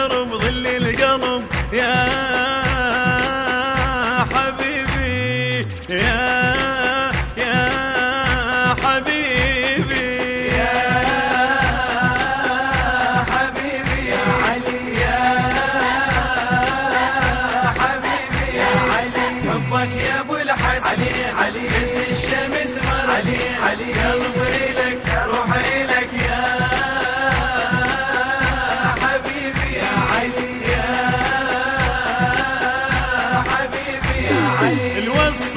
الكرب ظل القلب يا حبيبي يا يا حبيبي. يا حبيبي يا علي يا حبيبي يا علي. حبك يا أبو الحسن علي علي. الشمس مر علي علي.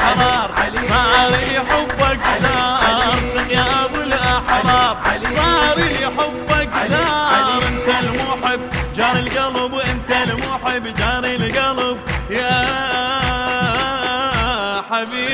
ابو الاحرار صار لي حبك دار يا أبو الاحرار صار لي حبك دار أنت المحب جار القلب أنت المحب جار القلب يا حبيبي.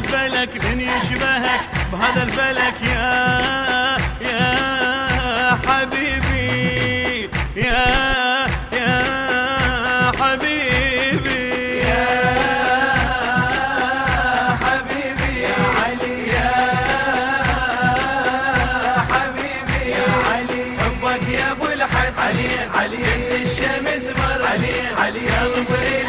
الفلك من يشبهك بهذا الفلك يا يا حبيبي يا يا حبيبي. يا حبيبي يا علي يا حبيبي يا علي. حبك يا أبو الحسن علي علي. الشمس مر علي علي. اغبري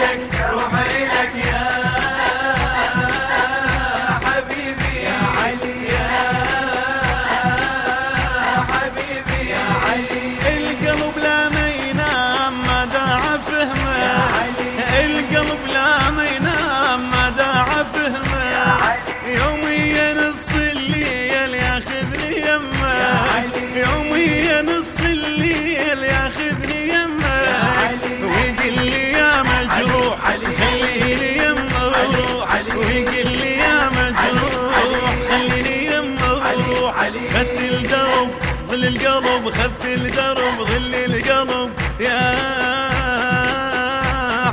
القلب يا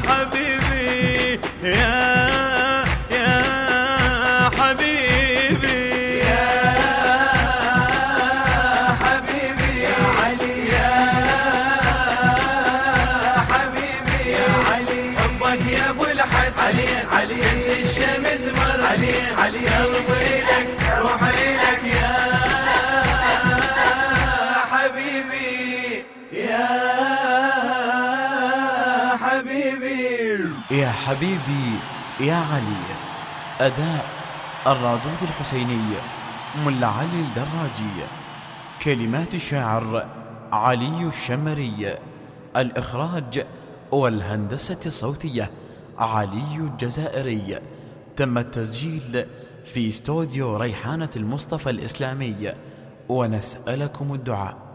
حبيبي يا يا حبيبي. يا حبيبي يا علي يا حبيبي يا علي. حبك يا أبو الحسن علي علي. الشمس مر علي علي. قلبي حبيبي يا علي. أداء الرادود الحسيني ملا علي الدراجي. كلمات الشاعر علي الشمري. الإخراج والهندسة الصوتية علي الجزائري. تم التسجيل في استوديو ريحانة المصطفى الإسلامي. ونسألكم الدعاء.